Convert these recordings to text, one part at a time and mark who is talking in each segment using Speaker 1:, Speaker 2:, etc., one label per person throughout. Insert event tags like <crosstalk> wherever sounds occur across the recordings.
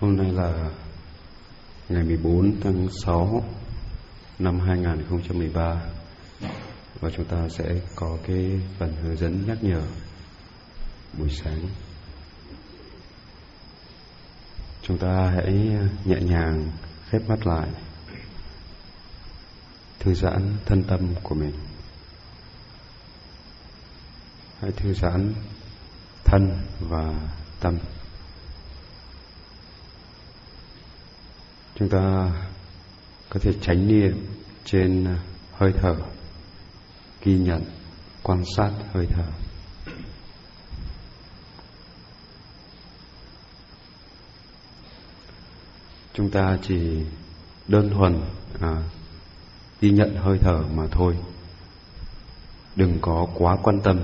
Speaker 1: Hôm nay là ngày 14 tháng 6 năm 2013 và chúng ta sẽ có cái phần hướng dẫn nhắc nhở buổi sáng. Chúng ta hãy nhẹ nhàng khép mắt lại, thư giãn thân tâm của mình. Hãy thư giãn thân và tâm. Chúng ta có thể tránh niệm trên à, hơi thở ghi nhận quan sát hơi thở. Chúng ta chỉ đơn thuần à, ghi nhận hơi thở mà thôi. Đừng có quá quan tâm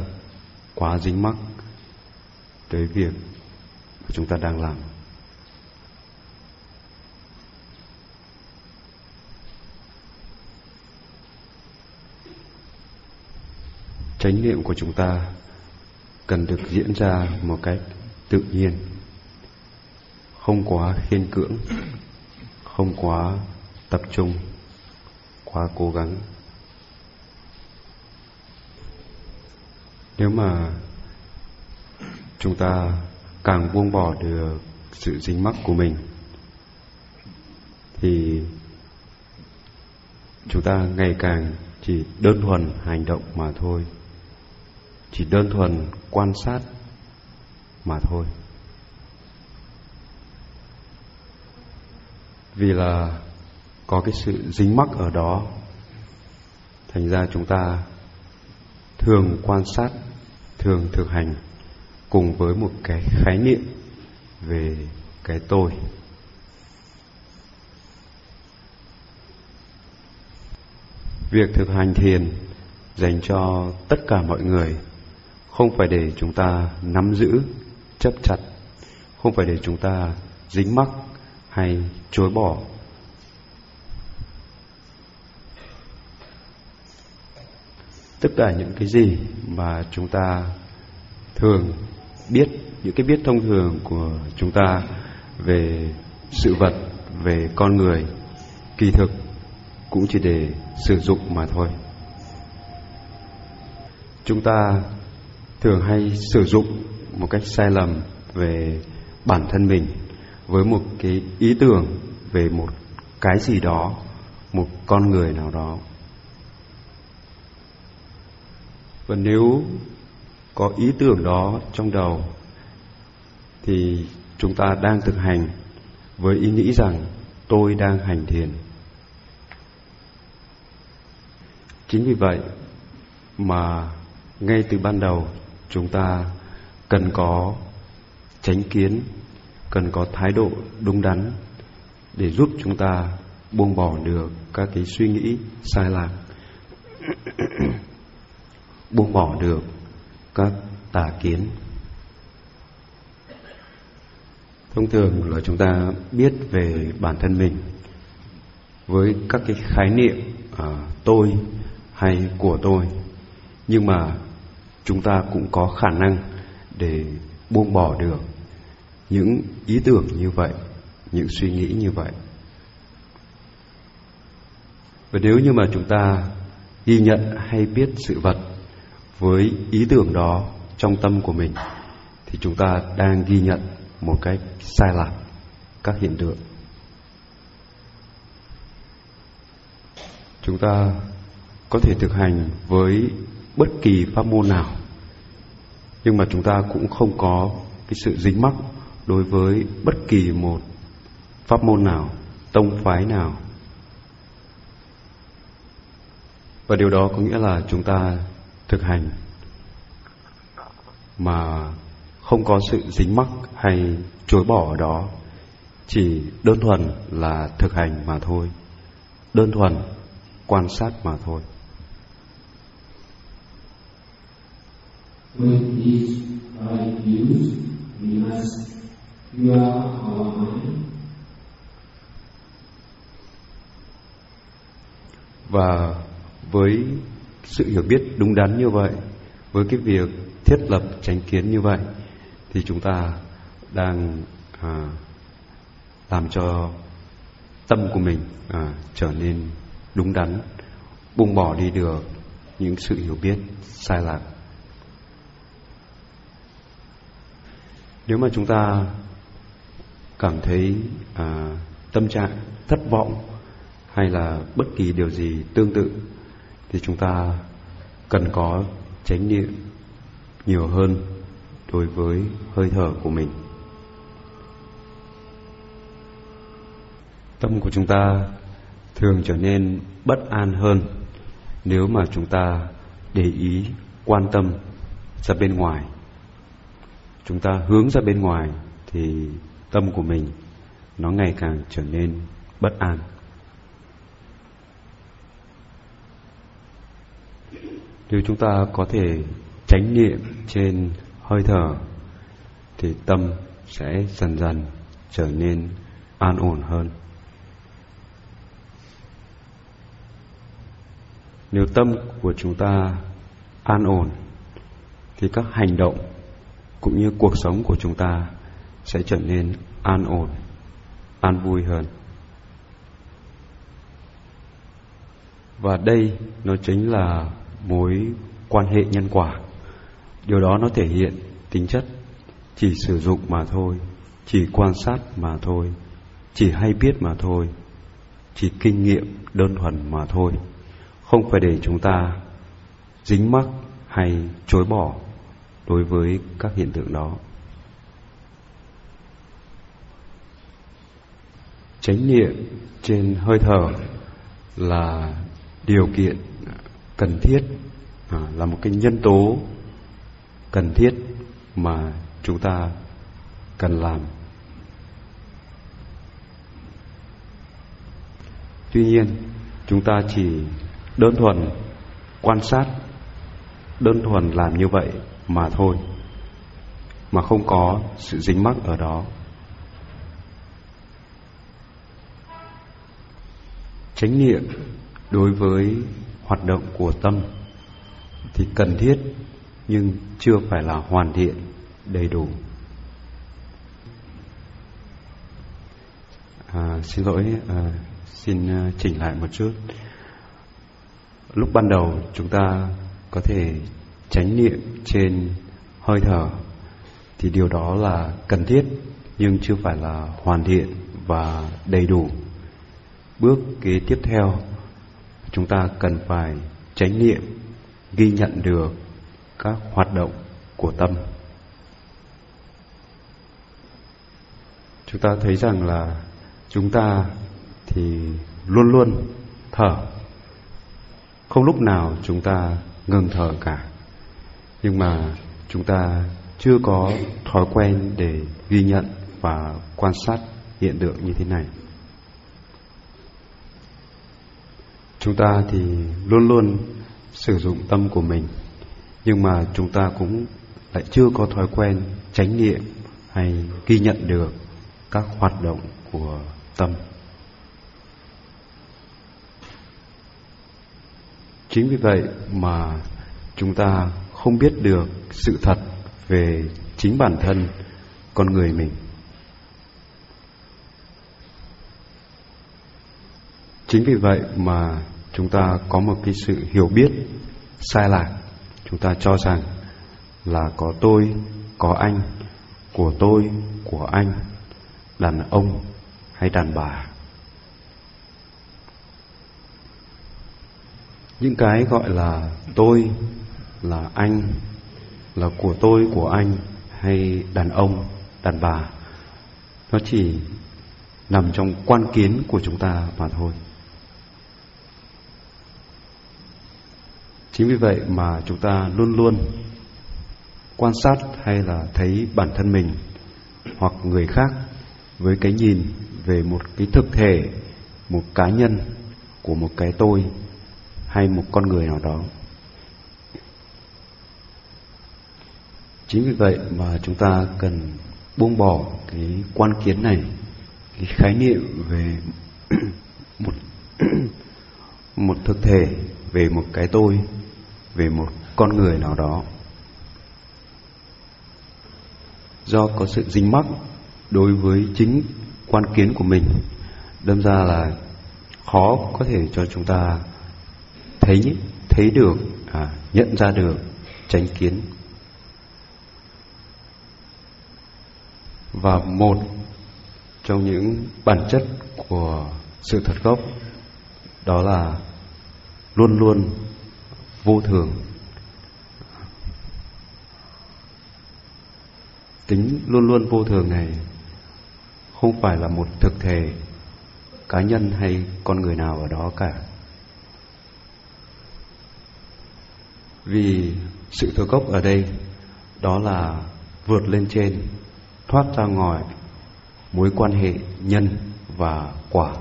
Speaker 1: quá dính mắc tới việc chúng ta đang làm. Chánh niệm của chúng ta cần được diễn ra một cách tự nhiên. Không quá khiên cưỡng, không quá tập trung, quá cố gắng. Nếu mà chúng ta càng buông bỏ được sự dính mắc của mình, thì chúng ta ngày càng chỉ đơn thuần hành động mà thôi chỉ đơn thuần quan sát mà thôi. Vì là có cái sự dính mắc ở đó, thành ra chúng ta thường quan sát, thường thực hành cùng với một cái khái niệm về cái tôi. Việc thực hành thiền dành cho tất cả mọi người không phải để chúng ta nắm giữ chấp chặt, không phải để chúng ta dính mắc hay chối bỏ. Tất cả những cái gì mà chúng ta thường biết, những cái biết thông thường của chúng ta về sự vật, về con người, kỳ thực cũng chỉ để sử dụng mà thôi. Chúng ta thường hay sử dụng một cách sai lầm về bản thân mình với một cái ý tưởng về một cái gì đó, một con người nào đó. Và nếu có ý tưởng đó trong đầu, thì chúng ta đang thực hành với ý nghĩ rằng tôi đang hành thiền. Chính vì vậy mà ngay từ ban đầu chúng ta cần có tránh kiến cần có thái độ đúng đắn để giúp chúng ta buông bỏ được các cái suy nghĩ sai lạc <clears throat> buông bỏ được các tà kiến. Thông thường là chúng ta biết về bản thân mình với các cái khái niệm à, tôi hay của tôi nhưng mà chúng ta cũng có khả năng để buông bỏ được những ý tưởng như vậy, những suy nghĩ như vậy. Và nếu như mà chúng ta ghi nhận hay biết sự vật với ý tưởng đó trong tâm của mình, thì chúng ta đang ghi nhận một cách sai lạc các hiện tượng. Chúng ta có thể thực hành với bất kỳ pháp môn nào. Nhưng mà chúng ta cũng không có cái sự dính mắc đối với bất kỳ một pháp môn nào, tông phái nào. Và điều đó có nghĩa là chúng ta thực hành mà không có sự dính mắc hay chối bỏ ở đó. Chỉ đơn thuần là thực hành mà thôi. Đơn thuần quan sát mà thôi.
Speaker 2: When these right views, we must pure our mind.
Speaker 1: và với sự hiểu biết đúng đắn như vậy với cái việc thiết lập tránh kiến như vậy thì chúng ta đang à, làm cho tâm của mình à, trở nên đúng đắn buông bỏ đi được những sự hiểu biết sai lạc nếu mà chúng ta cảm thấy à, tâm trạng thất vọng hay là bất kỳ điều gì tương tự thì chúng ta cần có chánh niệm nhiều hơn đối với hơi thở của mình. Tâm của chúng ta thường trở nên bất an hơn nếu mà chúng ta để ý quan tâm ra bên ngoài chúng ta hướng ra bên ngoài thì tâm của mình nó ngày càng trở nên bất an. Nếu chúng ta có thể chánh niệm trên hơi thở thì tâm sẽ dần dần trở nên an ổn hơn. Nếu tâm của chúng ta an ổn thì các hành động cũng như cuộc sống của chúng ta sẽ trở nên an ổn, an vui hơn. Và đây nó chính là mối quan hệ nhân quả. Điều đó nó thể hiện tính chất chỉ sử dụng mà thôi, chỉ quan sát mà thôi, chỉ hay biết mà thôi, chỉ kinh nghiệm đơn thuần mà thôi. Không phải để chúng ta dính mắc hay chối bỏ đối với các hiện tượng đó. Chánh niệm trên hơi thở là điều kiện cần thiết à, là một cái nhân tố cần thiết mà chúng ta cần làm. Tuy nhiên, chúng ta chỉ đơn thuần quan sát, đơn thuần làm như vậy mà thôi mà không có sự dính mắc ở đó. Chánh niệm đối với hoạt động của tâm thì cần thiết nhưng chưa phải là hoàn thiện đầy đủ. À, xin lỗi à, xin à, chỉnh lại một chút. Lúc ban đầu chúng ta có thể chánh niệm trên hơi thở, thì điều đó là cần thiết, nhưng chưa phải là hoàn thiện và đầy đủ. Bước kế tiếp theo, chúng ta cần phải chánh niệm, ghi nhận được các hoạt động của tâm. Chúng ta thấy rằng là chúng ta thì luôn luôn thở. Không lúc nào chúng ta ngừng thở cả nhưng mà chúng ta chưa có thói quen để ghi nhận và quan sát hiện tượng như thế này. Chúng ta thì luôn luôn sử dụng tâm của mình, nhưng mà chúng ta cũng lại chưa có thói quen chánh niệm hay ghi nhận được các hoạt động của tâm. Chính vì vậy mà chúng ta không biết được sự thật về chính bản thân con người mình. Chính vì vậy mà chúng ta có một cái sự hiểu biết sai lạc. Chúng ta cho rằng là có tôi, có anh, của tôi, của anh, đàn ông hay đàn bà. Những cái gọi là tôi là anh, là của tôi, của anh hay đàn ông, đàn bà? Nó chỉ nằm trong quan kiến của chúng ta mà thôi. Chính vì vậy mà chúng ta luôn luôn quan sát hay là thấy bản thân mình hoặc người khác với cái nhìn về một cái thực thể, một cá nhân của một cái tôi hay một con người nào đó. Chính vì vậy mà chúng ta cần buông bỏ cái quan kiến này cái khái niệm về <clears throat> một <clears throat> một thực thể về một cái tôi về một con người nào đó. Do có sự dính mắc đối với chính quan kiến của mình đâm ra là khó có thể cho chúng ta thấy thấy được à, nhận ra được chánh kiến. Và một trong những bản chất của sự thật gốc, đó là luôn luôn vô thường. Tính luôn luôn vô thường này không phải là một thực thể cá nhân hay con người nào ở đó cả. Vì sự thừa gốc ở đây đó là vượt lên trên thoát ra ngoài mối quan hệ nhân và quả.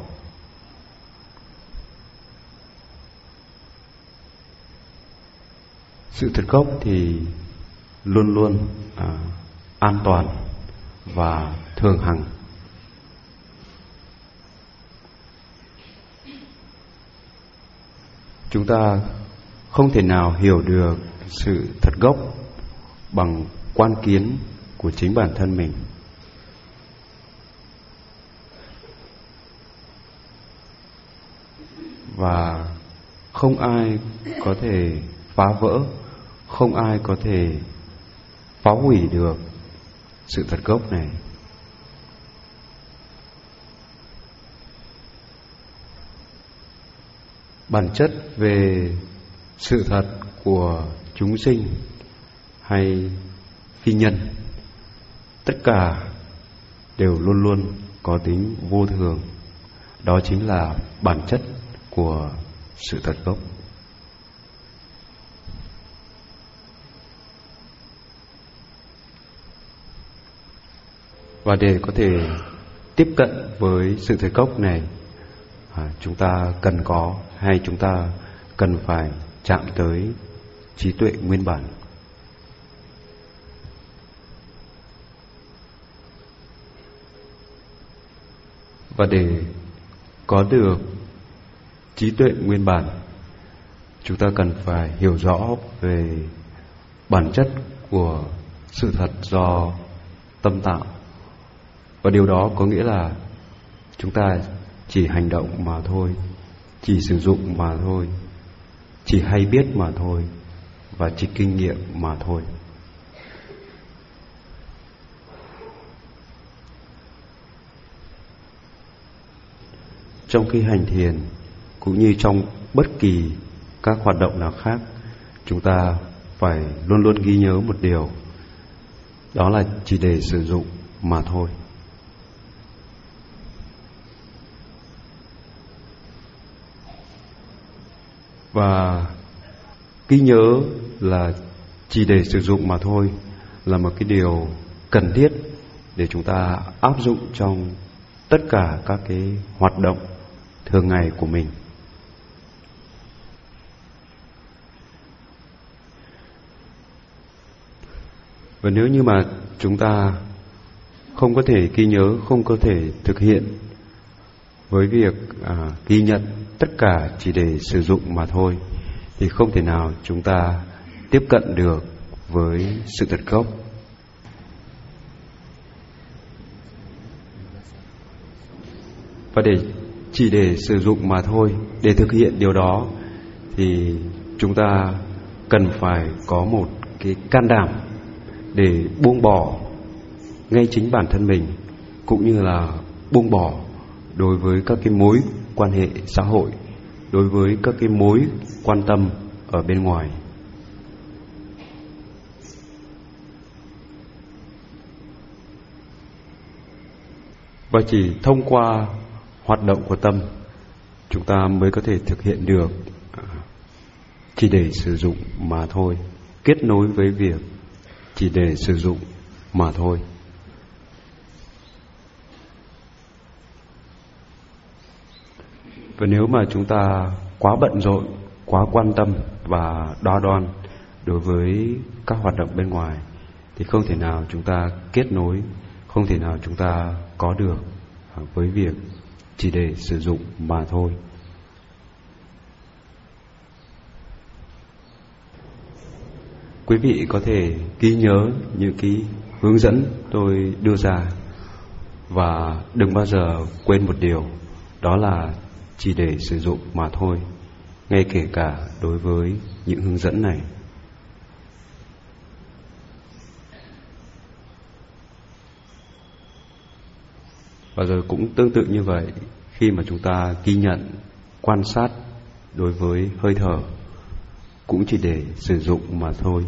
Speaker 1: Sự thật gốc thì luôn luôn à, an toàn và thường hằng. Chúng ta không thể nào hiểu được sự thật gốc bằng quan kiến của chính bản thân mình. Và không ai có thể phá vỡ, không ai có thể phá hủy được sự thật gốc này. Bản chất về sự thật của chúng sinh hay phi nhân tất cả đều luôn luôn có tính vô thường. Đó chính là bản chất của sự thật gốc. Và để có thể tiếp cận với sự thật gốc này à, chúng ta cần có hay chúng ta cần phải chạm tới trí tuệ nguyên bản. Và để có được trí tuệ nguyên bản, chúng ta cần phải hiểu rõ về bản chất của sự thật do tâm tạo. Và điều đó có nghĩa là chúng ta chỉ hành động mà thôi, chỉ sử dụng mà thôi, chỉ hay biết mà thôi và chỉ kinh nghiệm mà thôi. Trong khi hành thiền, cũng như trong bất kỳ các hoạt động nào khác, chúng ta phải luôn luôn ghi nhớ một điều. Đó là chỉ để sử dụng mà thôi. Và ghi nhớ là chỉ để sử dụng mà thôi là một cái điều cần thiết để chúng ta áp dụng trong tất cả các cái hoạt động thường ngày của mình. Và nếu như mà chúng ta không có thể ghi nhớ không có thể thực hiện với việc à, ghi nhận tất cả chỉ để sử dụng mà thôi thì không thể nào chúng ta tiếp cận được với sự thật gốc. Và để chỉ để sử dụng mà thôi. Để thực hiện điều đó, thì chúng ta cần phải có một cái can đảm để buông bỏ ngay chính bản thân mình, cũng như là buông bỏ đối với các cái mối quan hệ xã hội, đối với các cái mối quan tâm ở bên ngoài. Và chỉ thông qua hoạt động của tâm, chúng ta mới có thể thực hiện được à, chỉ để sử dụng mà thôi, kết nối với việc chỉ để sử dụng mà thôi. Và nếu mà chúng ta quá bận rộn, quá quan tâm và đo đoan đối với các hoạt động bên ngoài, thì không thể nào chúng ta kết nối, không thể nào chúng ta có được à, với việc chỉ để sử dụng mà thôi. Quý vị có thể ghi nhớ những cái hướng dẫn tôi đưa ra và đừng bao giờ quên một điều, đó là chỉ để sử dụng mà thôi, ngay kể cả đối với những hướng dẫn này. Và rồi cũng tương tự như vậy, khi mà chúng ta ghi nhận, quan sát đối với hơi thở, cũng chỉ để sử dụng mà thôi,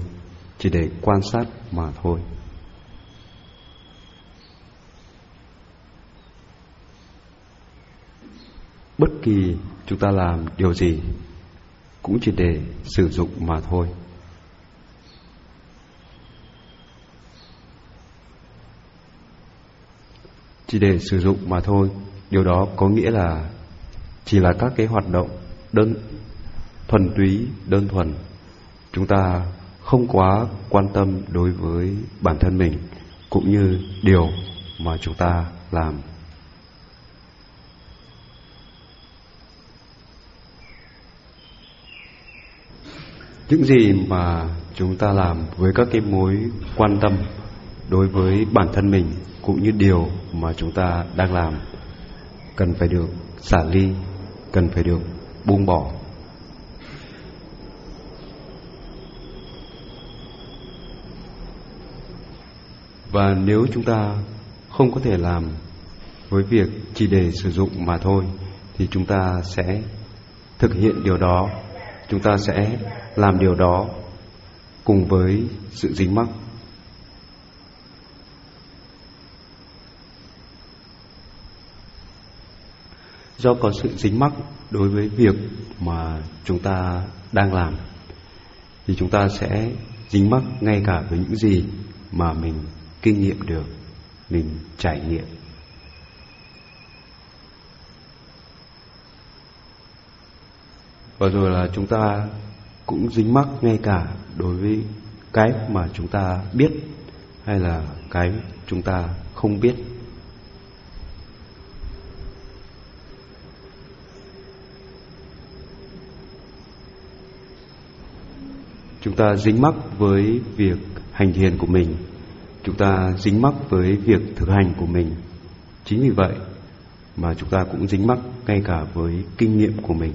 Speaker 1: chỉ để quan sát mà thôi. Bất kỳ chúng ta làm điều gì, cũng chỉ để sử dụng mà thôi. Chỉ để sử dụng mà thôi. Điều đó có nghĩa là chỉ là các cái hoạt động đơn thuần túy, đơn thuần. Chúng ta không quá quan tâm đối với bản thân mình, cũng như điều mà chúng ta làm. Những gì mà chúng ta làm với các cái mối quan tâm đối với bản thân mình cũng như điều mà chúng ta đang làm. Cần phải được xả ly, cần phải được buông bỏ. Và nếu chúng ta không có thể làm với việc chỉ để sử dụng mà thôi, thì chúng ta sẽ thực hiện điều đó. Chúng ta sẽ làm điều đó cùng với sự dính mắc do có sự dính mắc đối với việc mà chúng ta đang làm, thì chúng ta sẽ dính mắc ngay cả với những gì mà mình kinh nghiệm được, mình trải nghiệm. Và rồi là chúng ta cũng dính mắc ngay cả đối với cái mà chúng ta biết hay là cái chúng ta không biết. Chúng ta dính mắc với việc hành thiền của mình. Chúng ta dính mắc với việc thực hành của mình. Chính vì vậy mà chúng ta cũng dính mắc ngay cả với kinh nghiệm của mình.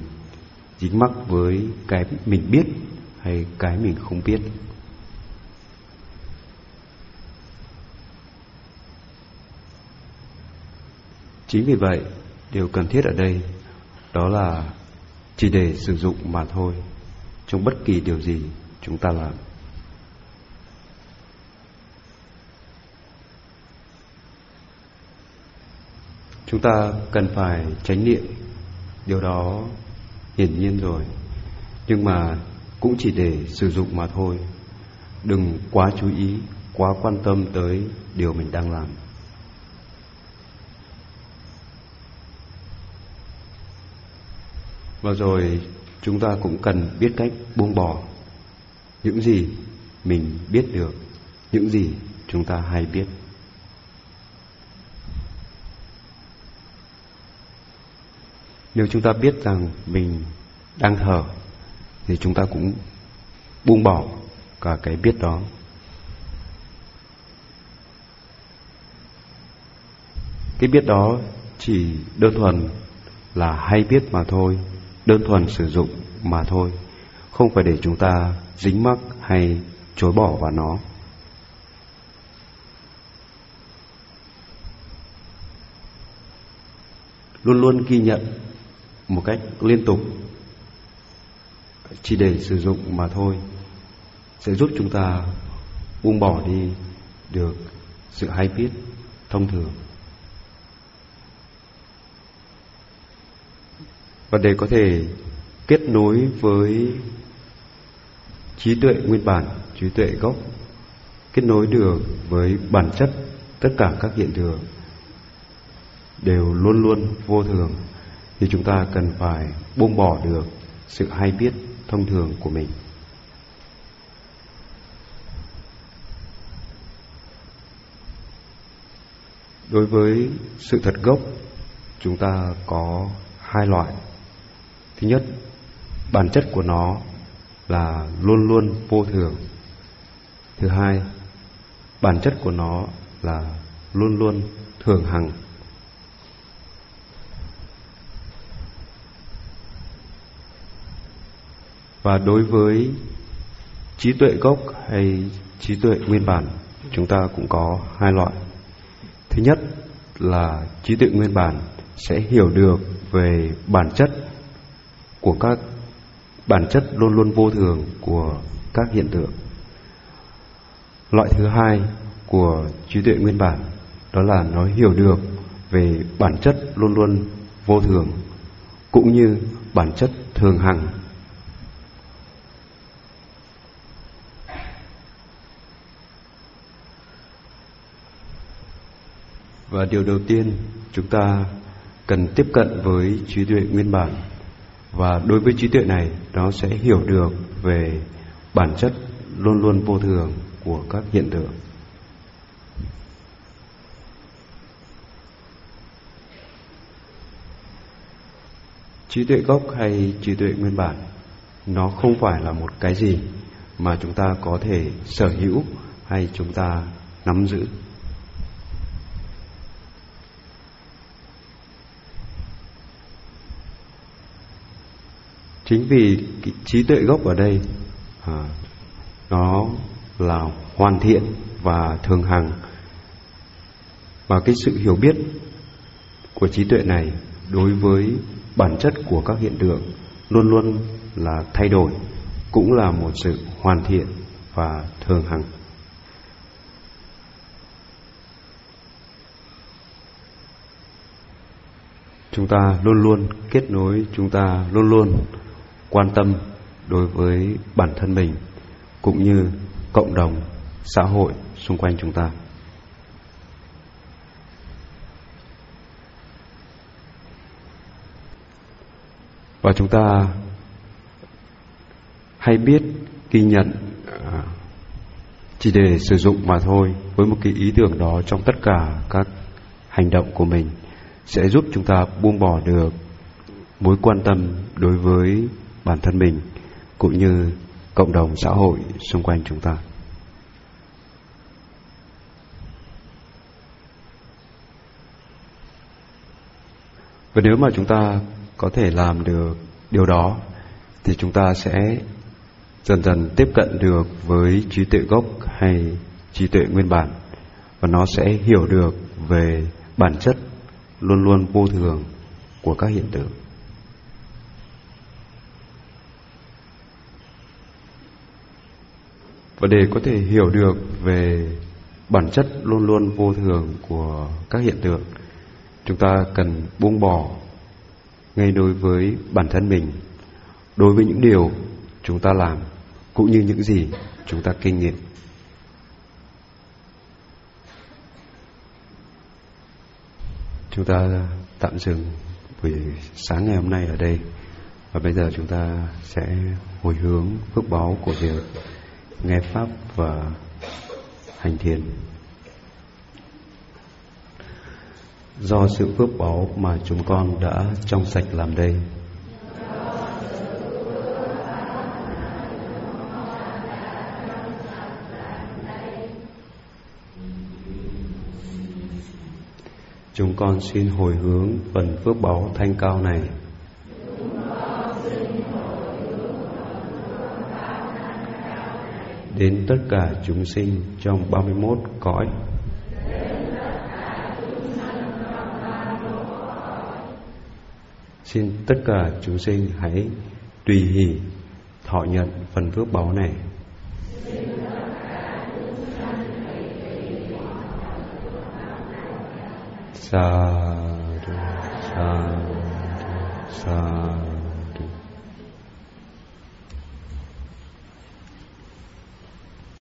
Speaker 1: Dính mắc với cái mình biết hay cái mình không biết. Chính vì vậy, điều cần thiết ở đây đó là chỉ để sử dụng mà thôi, trong bất kỳ điều gì chúng ta làm. Chúng ta cần phải tránh niệm. Điều đó hiển nhiên rồi. Nhưng mà cũng chỉ để sử dụng mà thôi. Đừng quá chú ý, quá quan tâm tới điều mình đang làm. Và rồi chúng ta cũng cần biết cách buông bỏ những gì mình biết được, những gì chúng ta hay biết. Nếu chúng ta biết rằng mình đang thở, thì chúng ta cũng buông bỏ cả cái biết đó. Cái biết đó chỉ đơn thuần là hay biết mà thôi, đơn thuần sử dụng mà thôi, không phải để chúng ta dính mắc hay chối bỏ vào nó. Luôn luôn ghi nhận một cách liên tục. Chỉ để sử dụng mà thôi, sẽ giúp chúng ta buông bỏ đi được sự hay biết, thông thường. Và để có thể kết nối với trí tuệ nguyên bản, trí tuệ gốc, kết nối được với bản chất tất cả các hiện tượng đều luôn luôn vô thường thì chúng ta cần phải buông bỏ được sự hay biết thông thường của mình. Đối với sự thật gốc, chúng ta có hai loại. Thứ nhất, bản chất của nó là luôn luôn vô thường. Thứ hai, bản chất của nó là luôn luôn thường hằng. Và đối với trí tuệ gốc hay trí tuệ nguyên bản, chúng ta cũng có hai loại. Thứ nhất là trí tuệ nguyên bản sẽ hiểu được về bản chất của các bản chất luôn luôn vô thường của các hiện tượng. Loại thứ hai của trí tuệ nguyên bản, đó là nó hiểu được về bản chất luôn luôn vô thường, cũng như bản chất thường hằng. Và điều đầu tiên chúng ta cần tiếp cận với trí tuệ nguyên bản và đối với trí tuệ này, nó sẽ hiểu được về bản chất luôn luôn vô thường của các hiện tượng. Trí tuệ gốc hay trí tuệ nguyên bản, nó không phải là một cái gì mà chúng ta có thể sở hữu hay chúng ta nắm giữ. Chính vì cái trí tuệ gốc ở đây à, nó là hoàn thiện và thường hằng. Và cái sự hiểu biết của trí tuệ này đối với bản chất của các hiện tượng luôn luôn là thay đổi cũng là một sự hoàn thiện và thường hằng. Chúng ta luôn luôn kết nối chúng ta luôn luôn quan tâm đối với bản thân mình cũng như cộng đồng, xã hội xung quanh chúng ta. Và chúng ta hay biết, ghi nhận à, chỉ để sử dụng mà thôi, với một cái ý tưởng đó trong tất cả các hành động của mình, sẽ giúp chúng ta buông bỏ được mối quan tâm đối với bản thân mình cũng như cộng đồng xã hội xung quanh chúng ta. Và nếu mà chúng ta có thể làm được điều đó, thì chúng ta sẽ dần dần tiếp cận được với trí tuệ gốc hay trí tuệ nguyên bản, và nó sẽ hiểu được về bản chất luôn luôn vô thường của các hiện tượng. Và để có thể hiểu được về bản chất luôn luôn vô thường của các hiện tượng, chúng ta cần buông bỏ ngay đối với bản thân mình, đối với những điều chúng ta làm, cũng như những gì chúng ta kinh nghiệm. Chúng ta tạm dừng buổi sáng ngày hôm nay ở đây, và bây giờ chúng ta sẽ hồi hướng phước báo của việc nghe pháp và hành thiền. Do sự phước báo mà chúng con đã trong sạch làm đây. Chúng con xin hồi hướng phần phước báo thanh cao này. Đến tất cả chúng sinh trong 31 cõi. Xin tất cả chúng sinh hãy tùy hỷ, thọ nhận phần phước báo này. Sa sa sa